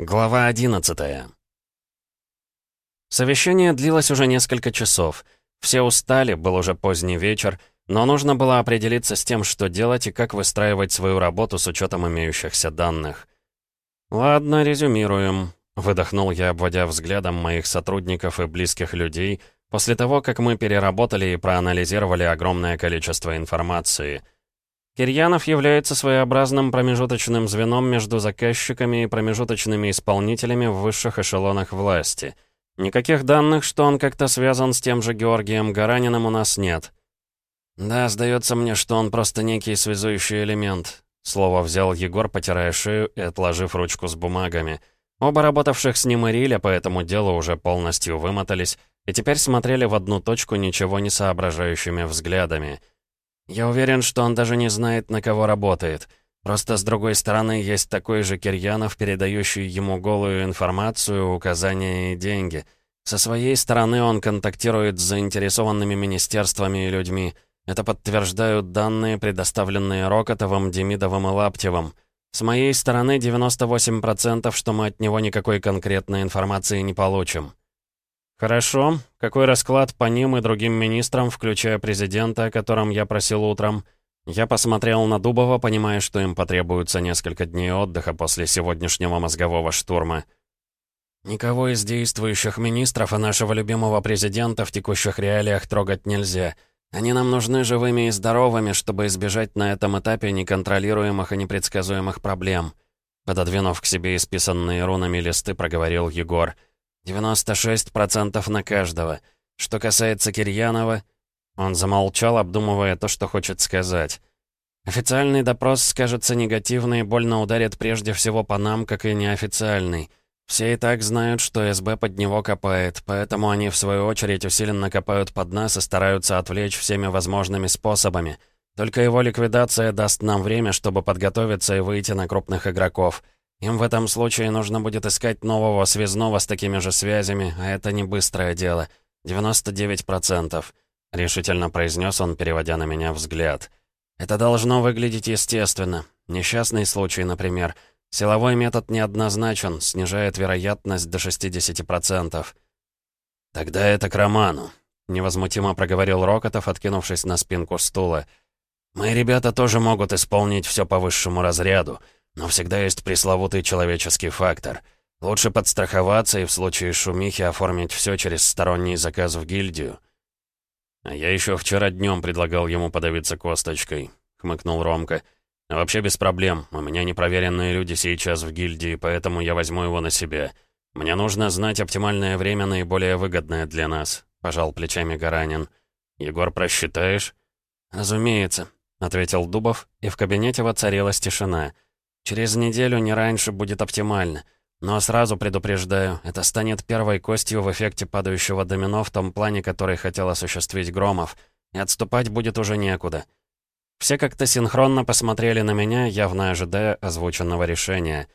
Глава 11 Совещание длилось уже несколько часов. Все устали, был уже поздний вечер, но нужно было определиться с тем, что делать и как выстраивать свою работу с учетом имеющихся данных. «Ладно, резюмируем», — выдохнул я, обводя взглядом моих сотрудников и близких людей, после того, как мы переработали и проанализировали огромное количество информации — Кирьянов является своеобразным промежуточным звеном между заказчиками и промежуточными исполнителями в высших эшелонах власти. Никаких данных, что он как-то связан с тем же Георгием Гараниным, у нас нет. «Да, сдается мне, что он просто некий связующий элемент», — слово взял Егор, потирая шею и отложив ручку с бумагами. Оба работавших с ним Ириля по этому делу уже полностью вымотались и теперь смотрели в одну точку ничего не соображающими взглядами — я уверен, что он даже не знает, на кого работает. Просто с другой стороны есть такой же Кирьянов, передающий ему голую информацию, указания и деньги. Со своей стороны он контактирует с заинтересованными министерствами и людьми. Это подтверждают данные, предоставленные Рокотовым, Демидовым и Лаптевым. С моей стороны 98%, что мы от него никакой конкретной информации не получим. «Хорошо. Какой расклад по ним и другим министрам, включая президента, о котором я просил утром?» Я посмотрел на Дубова, понимая, что им потребуется несколько дней отдыха после сегодняшнего мозгового штурма. «Никого из действующих министров и нашего любимого президента в текущих реалиях трогать нельзя. Они нам нужны живыми и здоровыми, чтобы избежать на этом этапе неконтролируемых и непредсказуемых проблем». Пододвинув к себе исписанные рунами листы, проговорил Егор – 96% на каждого. Что касается Кирьянова...» Он замолчал, обдумывая то, что хочет сказать. «Официальный допрос скажется негативно и больно ударит прежде всего по нам, как и неофициальный. Все и так знают, что СБ под него копает, поэтому они, в свою очередь, усиленно копают под нас и стараются отвлечь всеми возможными способами. Только его ликвидация даст нам время, чтобы подготовиться и выйти на крупных игроков». Им в этом случае нужно будет искать нового связного с такими же связями, а это не быстрое дело. 99%, — решительно произнес он, переводя на меня взгляд. Это должно выглядеть естественно. Несчастный случай, например. Силовой метод неоднозначен, снижает вероятность до 60%. «Тогда это к Роману», — невозмутимо проговорил Рокотов, откинувшись на спинку стула. «Мои ребята тоже могут исполнить все по высшему разряду. Но всегда есть пресловутый человеческий фактор. Лучше подстраховаться и в случае шумихи оформить все через сторонний заказ в гильдию. А я еще вчера днем предлагал ему подавиться косточкой, хмыкнул Ромка. А вообще без проблем. У меня непроверенные люди сейчас в гильдии, поэтому я возьму его на себя. Мне нужно знать оптимальное время, наиболее выгодное для нас, пожал плечами Гаранин. Егор, просчитаешь? Разумеется, ответил Дубов, и в кабинете воцарилась тишина. Через неделю, не раньше, будет оптимально. Но сразу предупреждаю, это станет первой костью в эффекте падающего домино в том плане, который хотел осуществить Громов. И отступать будет уже некуда. Все как-то синхронно посмотрели на меня, явно ожидая озвученного решения.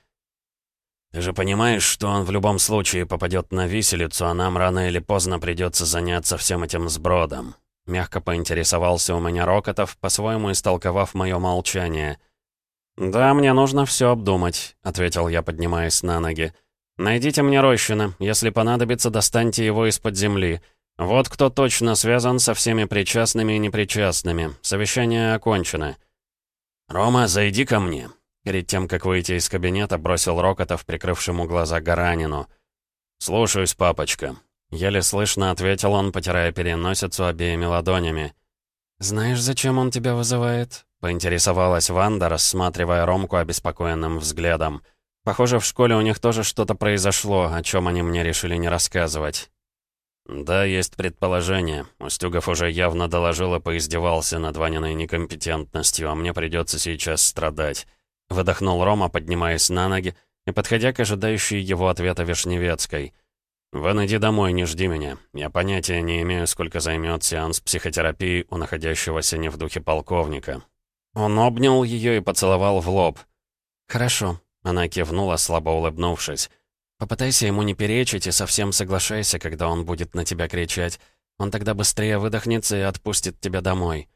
«Ты же понимаешь, что он в любом случае попадет на виселицу, а нам рано или поздно придется заняться всем этим сбродом?» Мягко поинтересовался у меня Рокотов, по-своему истолковав мое молчание — «Да, мне нужно все обдумать», — ответил я, поднимаясь на ноги. «Найдите мне Рощина. Если понадобится, достаньте его из-под земли. Вот кто точно связан со всеми причастными и непричастными. Совещание окончено». «Рома, зайди ко мне», — перед тем, как выйти из кабинета, бросил Рокотов, прикрывшему глаза Гаранину. «Слушаюсь, папочка», — еле слышно ответил он, потирая переносицу обеими ладонями. «Знаешь, зачем он тебя вызывает?» — поинтересовалась Ванда, рассматривая Ромку обеспокоенным взглядом. «Похоже, в школе у них тоже что-то произошло, о чем они мне решили не рассказывать». «Да, есть предположение. Устюгов уже явно доложил и поиздевался над Ваниной некомпетентностью, а мне придется сейчас страдать». Выдохнул Рома, поднимаясь на ноги и подходя к ожидающей его ответа Вишневецкой — «Ван, иди домой, не жди меня. Я понятия не имею, сколько займет сеанс психотерапии у находящегося не в духе полковника». Он обнял ее и поцеловал в лоб. «Хорошо», — она кивнула, слабо улыбнувшись. «Попытайся ему не перечить и совсем соглашайся, когда он будет на тебя кричать. Он тогда быстрее выдохнется и отпустит тебя домой».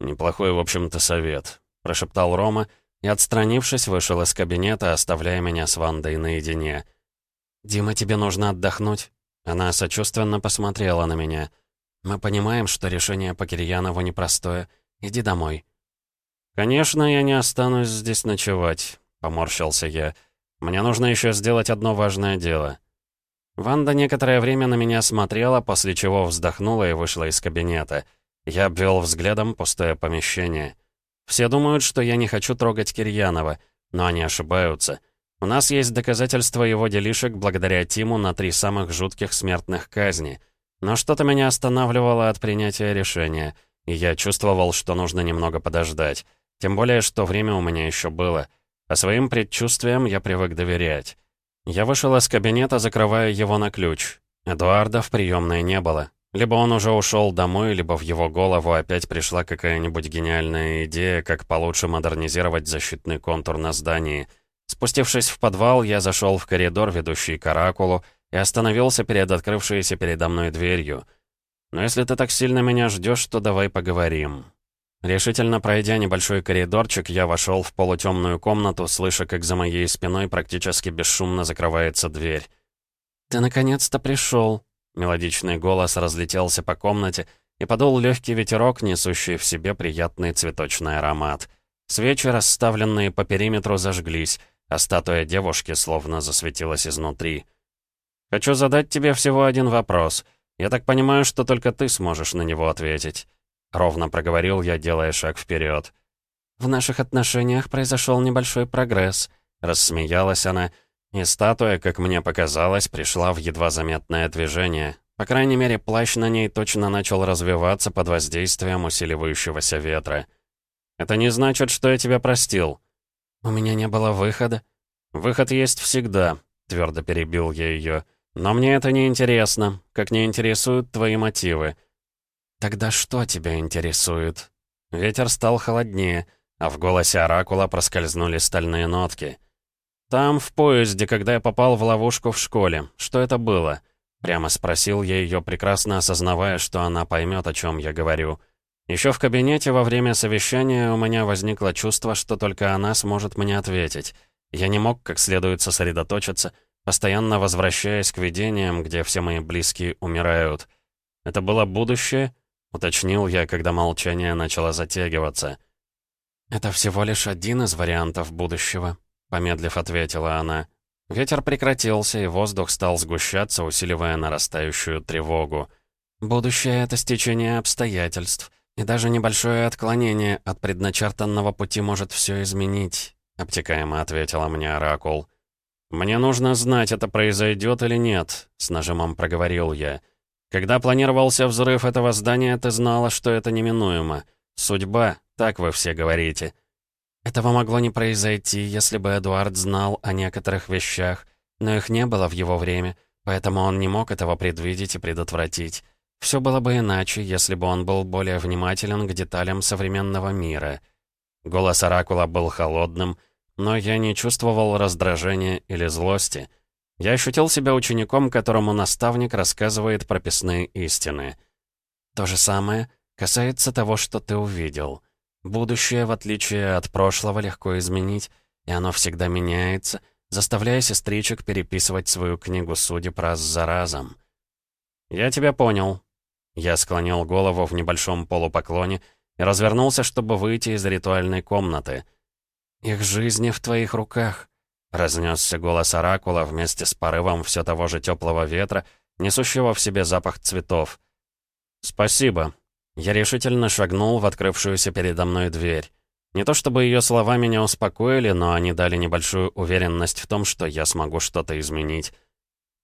«Неплохой, в общем-то, совет», — прошептал Рома, и, отстранившись, вышел из кабинета, оставляя меня с Вандой наедине. «Дима, тебе нужно отдохнуть». Она сочувственно посмотрела на меня. «Мы понимаем, что решение по Кирьянову непростое. Иди домой». «Конечно, я не останусь здесь ночевать», — поморщился я. «Мне нужно еще сделать одно важное дело». Ванда некоторое время на меня смотрела, после чего вздохнула и вышла из кабинета. Я обвел взглядом пустое помещение. Все думают, что я не хочу трогать Кирьянова, но они ошибаются. У нас есть доказательства его делишек благодаря Тиму на три самых жутких смертных казни. Но что-то меня останавливало от принятия решения, и я чувствовал, что нужно немного подождать. Тем более, что время у меня еще было. А своим предчувствиям я привык доверять. Я вышел из кабинета, закрывая его на ключ. Эдуарда в приемной не было. Либо он уже ушел домой, либо в его голову опять пришла какая-нибудь гениальная идея, как получше модернизировать защитный контур на здании. Спустившись в подвал, я зашел в коридор, ведущий к оракулу, и остановился перед открывшейся передо мной дверью. «Но если ты так сильно меня ждешь, то давай поговорим». Решительно пройдя небольшой коридорчик, я вошел в полутемную комнату, слыша, как за моей спиной практически бесшумно закрывается дверь. «Ты наконец-то пришел», Мелодичный голос разлетелся по комнате, и подул легкий ветерок, несущий в себе приятный цветочный аромат. Свечи, расставленные по периметру, зажглись, а статуя девушки словно засветилась изнутри. «Хочу задать тебе всего один вопрос. Я так понимаю, что только ты сможешь на него ответить», — ровно проговорил я, делая шаг вперед. «В наших отношениях произошел небольшой прогресс», — рассмеялась она, — и статуя, как мне показалось, пришла в едва заметное движение. По крайней мере, плащ на ней точно начал развиваться под воздействием усиливающегося ветра. «Это не значит, что я тебя простил». «У меня не было выхода». «Выход есть всегда», — твердо перебил я ее. «Но мне это не интересно, как не интересуют твои мотивы». «Тогда что тебя интересует?» Ветер стал холоднее, а в голосе Оракула проскользнули стальные нотки. «Там, в поезде, когда я попал в ловушку в школе. Что это было?» Прямо спросил я ее, прекрасно осознавая, что она поймет, о чем я говорю. Еще в кабинете во время совещания у меня возникло чувство, что только она сможет мне ответить. Я не мог как следует сосредоточиться, постоянно возвращаясь к видениям, где все мои близкие умирают. «Это было будущее?» — уточнил я, когда молчание начало затягиваться. «Это всего лишь один из вариантов будущего», — помедлив ответила она. Ветер прекратился, и воздух стал сгущаться, усиливая нарастающую тревогу. «Будущее — это стечение обстоятельств, и даже небольшое отклонение от предначертанного пути может все изменить», — обтекаемо ответила мне Оракул. «Мне нужно знать, это произойдет или нет», — с нажимом проговорил я. «Когда планировался взрыв этого здания, ты знала, что это неминуемо. Судьба, так вы все говорите». Этого могло не произойти, если бы Эдуард знал о некоторых вещах, но их не было в его время, поэтому он не мог этого предвидеть и предотвратить. Все было бы иначе, если бы он был более внимателен к деталям современного мира. Голос Оракула был холодным, но я не чувствовал раздражения или злости. Я ощутил себя учеником, которому наставник рассказывает прописные истины. То же самое касается того, что ты увидел. Будущее, в отличие от прошлого, легко изменить, и оно всегда меняется, заставляя сестричек переписывать свою книгу судеб раз за разом. «Я тебя понял». Я склонил голову в небольшом полупоклоне и развернулся, чтобы выйти из ритуальной комнаты. «Их жизни в твоих руках», — разнесся голос Оракула вместе с порывом все того же теплого ветра, несущего в себе запах цветов. «Спасибо», я решительно шагнул в открывшуюся передо мной дверь. Не то чтобы ее слова меня успокоили, но они дали небольшую уверенность в том, что я смогу что-то изменить.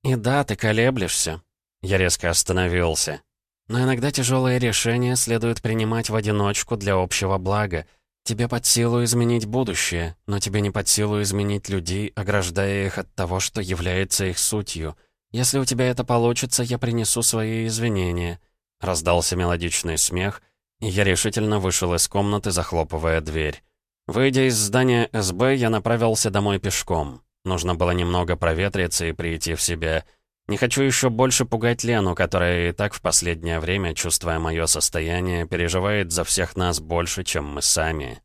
«И да, ты колеблешься». Я резко остановился. «Но иногда тяжелые решения следует принимать в одиночку для общего блага. Тебе под силу изменить будущее, но тебе не под силу изменить людей, ограждая их от того, что является их сутью. Если у тебя это получится, я принесу свои извинения». Раздался мелодичный смех, и я решительно вышел из комнаты, захлопывая дверь. Выйдя из здания СБ, я направился домой пешком. Нужно было немного проветриться и прийти в себя. Не хочу еще больше пугать Лену, которая и так в последнее время, чувствуя мое состояние, переживает за всех нас больше, чем мы сами.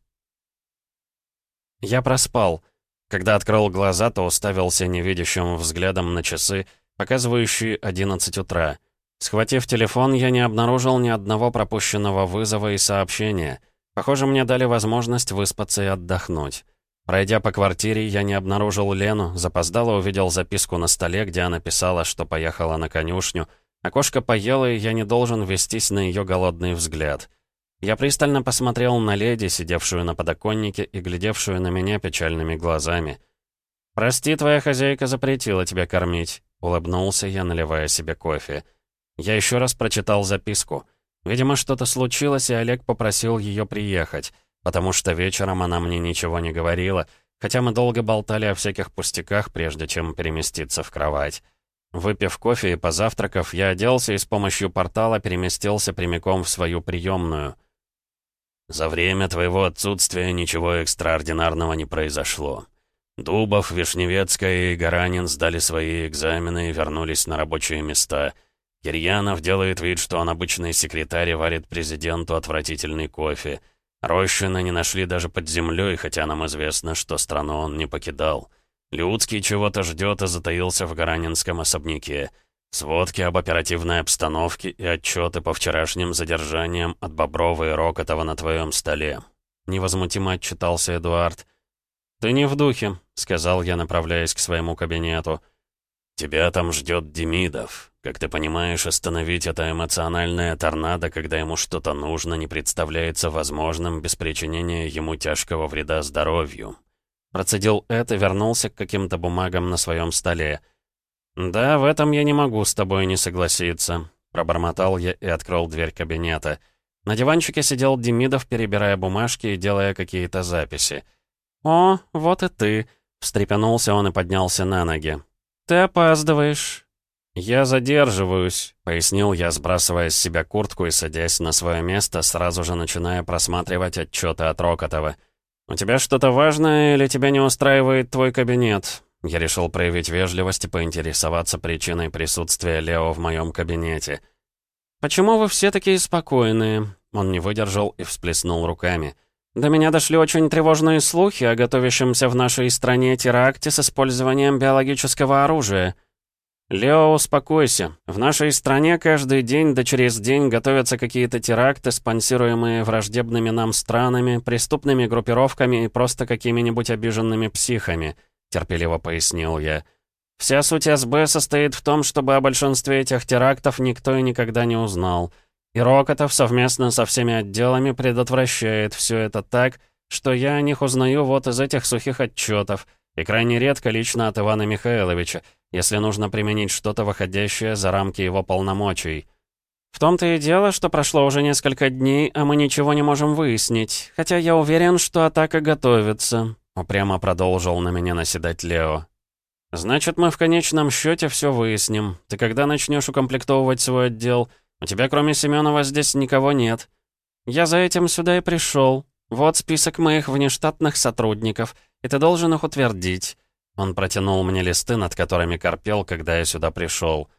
Я проспал. Когда открыл глаза, то уставился невидящим взглядом на часы, показывающие 11 утра. Схватив телефон, я не обнаружил ни одного пропущенного вызова и сообщения. Похоже, мне дали возможность выспаться и отдохнуть. Пройдя по квартире, я не обнаружил Лену, запоздало увидел записку на столе, где она писала, что поехала на конюшню. Окошко поела, и я не должен вестись на ее голодный взгляд. Я пристально посмотрел на леди, сидевшую на подоконнике и глядевшую на меня печальными глазами. «Прости, твоя хозяйка запретила тебя кормить», — улыбнулся я, наливая себе кофе. Я еще раз прочитал записку. Видимо, что-то случилось, и Олег попросил ее приехать потому что вечером она мне ничего не говорила, хотя мы долго болтали о всяких пустяках, прежде чем переместиться в кровать. Выпив кофе и позавтракав, я оделся и с помощью портала переместился прямиком в свою приемную. «За время твоего отсутствия ничего экстраординарного не произошло. Дубов, Вишневецкая и Гаранин сдали свои экзамены и вернулись на рабочие места. Кирьянов делает вид, что он обычный секретарь и варит президенту отвратительный кофе». Рощина не нашли даже под землей, хотя нам известно, что страну он не покидал. Людский чего-то ждет и затаился в Гаранинском особняке. Сводки об оперативной обстановке и отчеты по вчерашним задержаниям от Боброва и Рокотова на твоем столе. Невозмутимо отчитался Эдуард. «Ты не в духе», — сказал я, направляясь к своему кабинету. «Тебя там ждет Демидов. Как ты понимаешь, остановить это эмоциональное торнадо, когда ему что-то нужно, не представляется возможным без причинения ему тяжкого вреда здоровью». Процедил это, вернулся к каким-то бумагам на своем столе. «Да, в этом я не могу с тобой не согласиться», — пробормотал я и открыл дверь кабинета. На диванчике сидел Демидов, перебирая бумажки и делая какие-то записи. «О, вот и ты», — встрепенулся он и поднялся на ноги. «Ты опаздываешь». «Я задерживаюсь», — пояснил я, сбрасывая с себя куртку и садясь на свое место, сразу же начиная просматривать отчеты от Рокотова. «У тебя что-то важное или тебя не устраивает твой кабинет?» Я решил проявить вежливость и поинтересоваться причиной присутствия Лео в моем кабинете. «Почему вы все такие спокойные?» Он не выдержал и всплеснул руками. До меня дошли очень тревожные слухи о готовящемся в нашей стране теракте с использованием биологического оружия. Лео, успокойся. В нашей стране каждый день да через день готовятся какие-то теракты, спонсируемые враждебными нам странами, преступными группировками и просто какими-нибудь обиженными психами, терпеливо пояснил я. Вся суть СБ состоит в том, чтобы о большинстве этих терактов никто и никогда не узнал — и Рокотов совместно со всеми отделами предотвращает все это так, что я о них узнаю вот из этих сухих отчетов, и крайне редко лично от Ивана Михайловича, если нужно применить что-то выходящее за рамки его полномочий. В том-то и дело, что прошло уже несколько дней, а мы ничего не можем выяснить, хотя я уверен, что атака готовится», — упрямо продолжил на меня наседать Лео. «Значит, мы в конечном счете все выясним. Ты когда начнешь укомплектовывать свой отдел?» У тебя кроме Семенова здесь никого нет. Я за этим сюда и пришел. Вот список моих внештатных сотрудников, и ты должен их утвердить». Он протянул мне листы, над которыми корпел, когда я сюда пришел.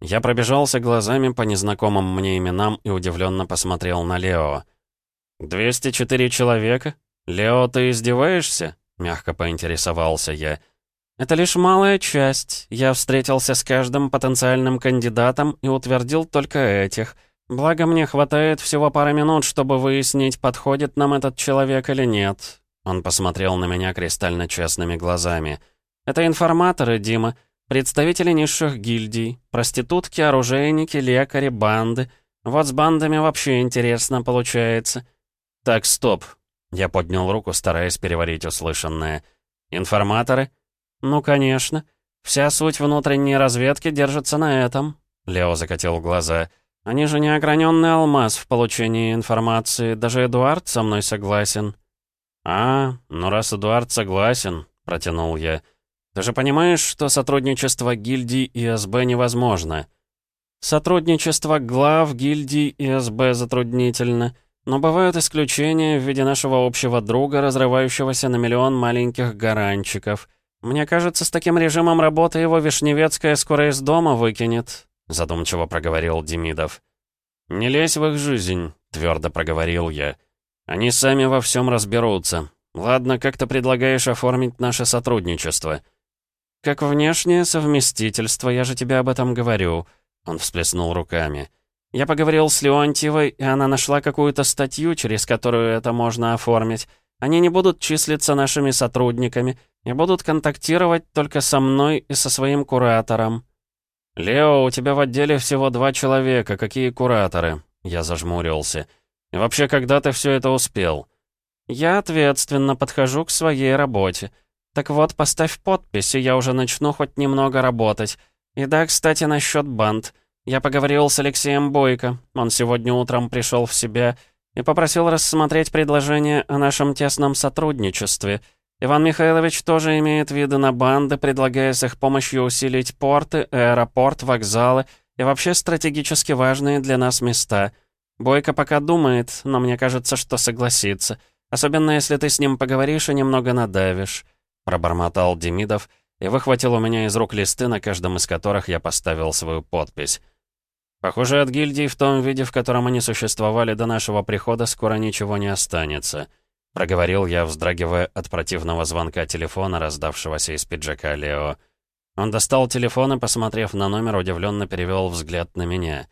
Я пробежался глазами по незнакомым мне именам и удивленно посмотрел на Лео. «204 человека? Лео, ты издеваешься?» — мягко поинтересовался я. «Это лишь малая часть. Я встретился с каждым потенциальным кандидатом и утвердил только этих. Благо, мне хватает всего пары минут, чтобы выяснить, подходит нам этот человек или нет». Он посмотрел на меня кристально честными глазами. «Это информаторы, Дима, представители низших гильдий, проститутки, оружейники, лекари, банды. Вот с бандами вообще интересно получается». «Так, стоп». Я поднял руку, стараясь переварить услышанное. «Информаторы?» «Ну, конечно. Вся суть внутренней разведки держится на этом». Лео закатил глаза. «Они же не ограненный алмаз в получении информации. Даже Эдуард со мной согласен». «А, ну раз Эдуард согласен», — протянул я. «Ты же понимаешь, что сотрудничество гильдий и СБ невозможно?» «Сотрудничество глав гильдий и СБ затруднительно». Но бывают исключения в виде нашего общего друга, разрывающегося на миллион маленьких гаранчиков. «Мне кажется, с таким режимом работы его Вишневецкая скоро из дома выкинет», — задумчиво проговорил Демидов. «Не лезь в их жизнь», — твердо проговорил я. «Они сами во всем разберутся. Ладно, как ты предлагаешь оформить наше сотрудничество?» «Как внешнее совместительство, я же тебе об этом говорю», — он всплеснул руками. «Я поговорил с Леонтьевой, и она нашла какую-то статью, через которую это можно оформить. Они не будут числиться нашими сотрудниками и будут контактировать только со мной и со своим куратором». «Лео, у тебя в отделе всего два человека, какие кураторы?» Я зажмурился. «И вообще, когда ты все это успел?» «Я ответственно подхожу к своей работе. Так вот, поставь подпись, и я уже начну хоть немного работать. И да, кстати, насчет банд. Я поговорил с Алексеем Бойко. Он сегодня утром пришел в себя и попросил рассмотреть предложение о нашем тесном сотрудничестве. Иван Михайлович тоже имеет виды на банды, предлагая с их помощью усилить порты, аэропорт, вокзалы и вообще стратегически важные для нас места. Бойко пока думает, но мне кажется, что согласится. Особенно если ты с ним поговоришь и немного надавишь. Пробормотал Демидов и выхватил у меня из рук листы, на каждом из которых я поставил свою подпись. Похоже, от гильдии в том виде, в котором они существовали до нашего прихода, скоро ничего не останется. Проговорил я, вздрагивая от противного звонка телефона, раздавшегося из пиджака Лео. Он достал телефон и, посмотрев на номер, удивленно перевел взгляд на меня.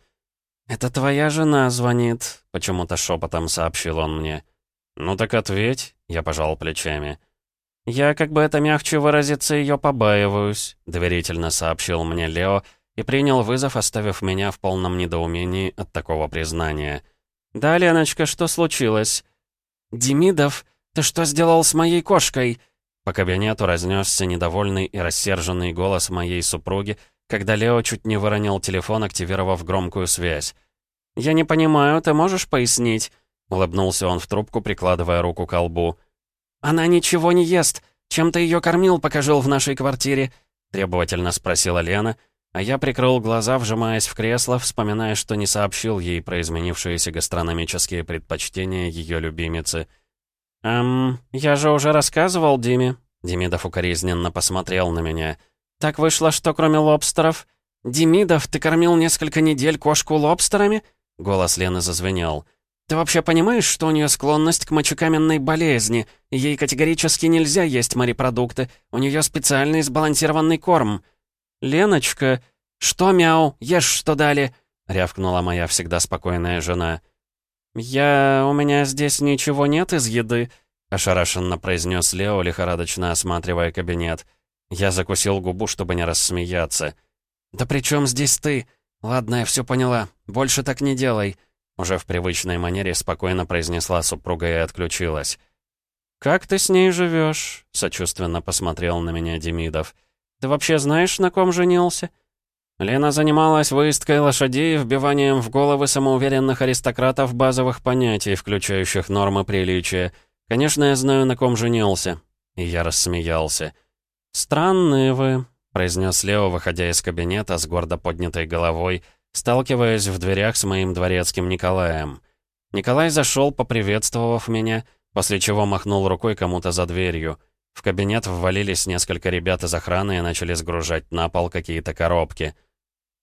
«Это твоя жена звонит», — почему-то шепотом сообщил он мне. «Ну так ответь», — я пожал плечами. «Я, как бы это мягче выразиться, ее побаиваюсь», — доверительно сообщил мне Лео, — и принял вызов, оставив меня в полном недоумении от такого признания. «Да, Леночка, что случилось?» «Демидов, ты что сделал с моей кошкой?» По кабинету разнесся недовольный и рассерженный голос моей супруги, когда Лео чуть не выронил телефон, активировав громкую связь. «Я не понимаю, ты можешь пояснить?» Улыбнулся он в трубку, прикладывая руку к лбу. «Она ничего не ест. Чем ты ее кормил, пока жил в нашей квартире?» Требовательно спросила Лена, — а я прикрыл глаза, вжимаясь в кресло, вспоминая, что не сообщил ей про изменившиеся гастрономические предпочтения ее любимицы. «Эм, я же уже рассказывал Диме». Демидов укоризненно посмотрел на меня. «Так вышло, что кроме лобстеров...» «Демидов, ты кормил несколько недель кошку лобстерами?» Голос Лены зазвенел. «Ты вообще понимаешь, что у нее склонность к мочекаменной болезни, ей категорически нельзя есть морепродукты, у нее специальный сбалансированный корм?» «Леночка, что, мяу, ешь, что дали?» — рявкнула моя всегда спокойная жена. «Я... у меня здесь ничего нет из еды», — ошарашенно произнес Лео, лихорадочно осматривая кабинет. Я закусил губу, чтобы не рассмеяться. «Да при чем здесь ты? Ладно, я все поняла. Больше так не делай», — уже в привычной манере спокойно произнесла супруга и отключилась. «Как ты с ней живешь? сочувственно посмотрел на меня Демидов. Ты вообще знаешь, на ком женился?» Лена занималась выездкой лошадей и вбиванием в головы самоуверенных аристократов базовых понятий, включающих нормы приличия. Конечно, я знаю, на ком женился. И я рассмеялся. «Странные вы», — произнес Лео, выходя из кабинета с гордо поднятой головой, сталкиваясь в дверях с моим дворецким Николаем. Николай зашел, поприветствовав меня, после чего махнул рукой кому-то за дверью — в кабинет ввалились несколько ребят из охраны и начали сгружать на пол какие-то коробки.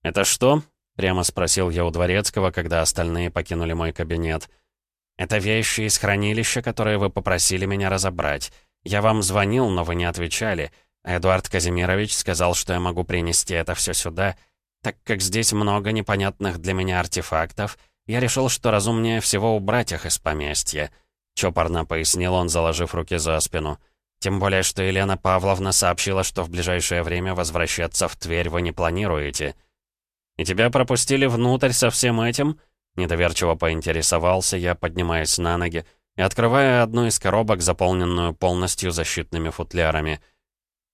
«Это что?» — прямо спросил я у Дворецкого, когда остальные покинули мой кабинет. «Это вещи из хранилища, которые вы попросили меня разобрать. Я вам звонил, но вы не отвечали. Эдуард Казимирович сказал, что я могу принести это все сюда. Так как здесь много непонятных для меня артефактов, я решил, что разумнее всего убрать их из поместья», — чопорно пояснил он, заложив руки за спину. Тем более, что Елена Павловна сообщила, что в ближайшее время возвращаться в Тверь вы не планируете. «И тебя пропустили внутрь со всем этим?» Недоверчиво поинтересовался я, поднимаясь на ноги и открывая одну из коробок, заполненную полностью защитными футлярами.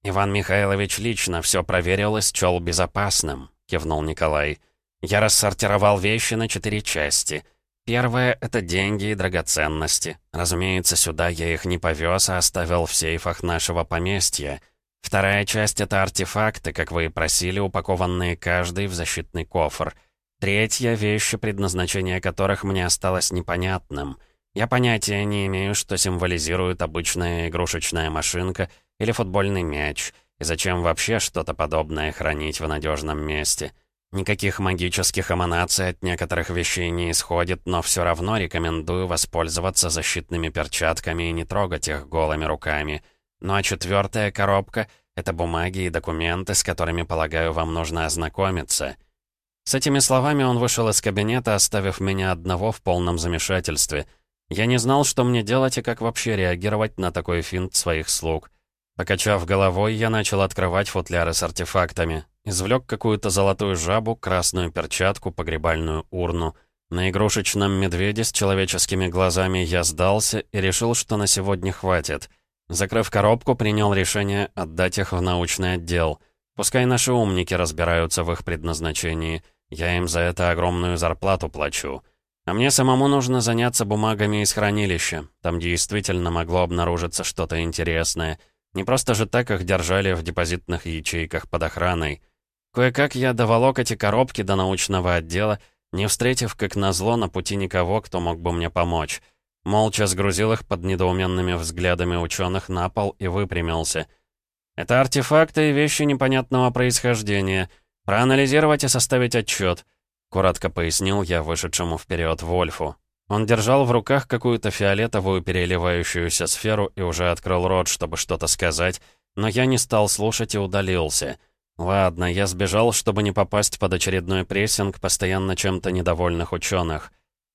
«Иван Михайлович лично все проверил и счел безопасным», — кивнул Николай. «Я рассортировал вещи на четыре части — Первое — это деньги и драгоценности. Разумеется, сюда я их не повез, а оставил в сейфах нашего поместья. Вторая часть — это артефакты, как вы и просили, упакованные каждый в защитный кофр. Третья — вещи, предназначение которых мне осталось непонятным. Я понятия не имею, что символизирует обычная игрушечная машинка или футбольный мяч, и зачем вообще что-то подобное хранить в надежном месте. Никаких магических эманаций от некоторых вещей не исходит, но все равно рекомендую воспользоваться защитными перчатками и не трогать их голыми руками. Ну а четвертая коробка — это бумаги и документы, с которыми, полагаю, вам нужно ознакомиться. С этими словами он вышел из кабинета, оставив меня одного в полном замешательстве. Я не знал, что мне делать и как вообще реагировать на такой финт своих слуг. Покачав головой, я начал открывать футляры с артефактами. Извлек какую-то золотую жабу, красную перчатку, погребальную урну. На игрушечном медведе с человеческими глазами я сдался и решил, что на сегодня хватит. Закрыв коробку, принял решение отдать их в научный отдел. Пускай наши умники разбираются в их предназначении. Я им за это огромную зарплату плачу. А мне самому нужно заняться бумагами из хранилища. Там действительно могло обнаружиться что-то интересное. Не просто же так их держали в депозитных ячейках под охраной. Кое-как я доволок эти коробки до научного отдела, не встретив, как назло, на пути никого, кто мог бы мне помочь. Молча сгрузил их под недоуменными взглядами ученых на пол и выпрямился. «Это артефакты и вещи непонятного происхождения. Проанализировать и составить отчет», — коротко пояснил я вышедшему вперед Вольфу. Он держал в руках какую-то фиолетовую переливающуюся сферу и уже открыл рот, чтобы что-то сказать, но я не стал слушать и удалился — Ладно, я сбежал, чтобы не попасть под очередной прессинг постоянно чем-то недовольных ученых.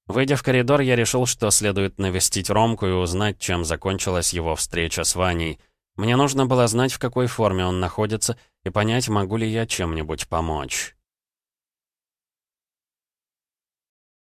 Выйдя в коридор, я решил, что следует навестить Ромку и узнать, чем закончилась его встреча с Ваней. Мне нужно было знать, в какой форме он находится, и понять, могу ли я чем-нибудь помочь.